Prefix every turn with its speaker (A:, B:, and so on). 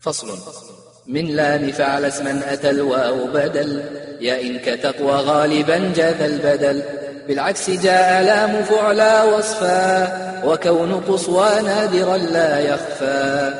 A: فصل. من لام فعل اسما أتى الواو بدل يا إن كتقوى غالبا جاذ البدل. بالعكس جاء لام فعلا وصفا وكون قصوى نادرا لا يخفى.